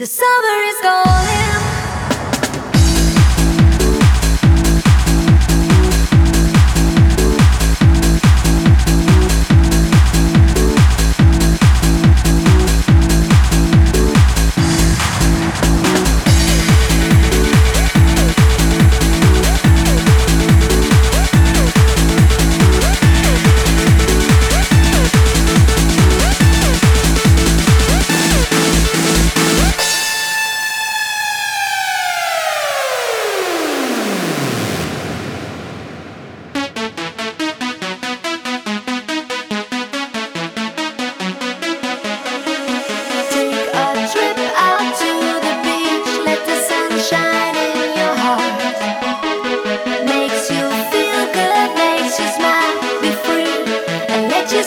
The summer is calling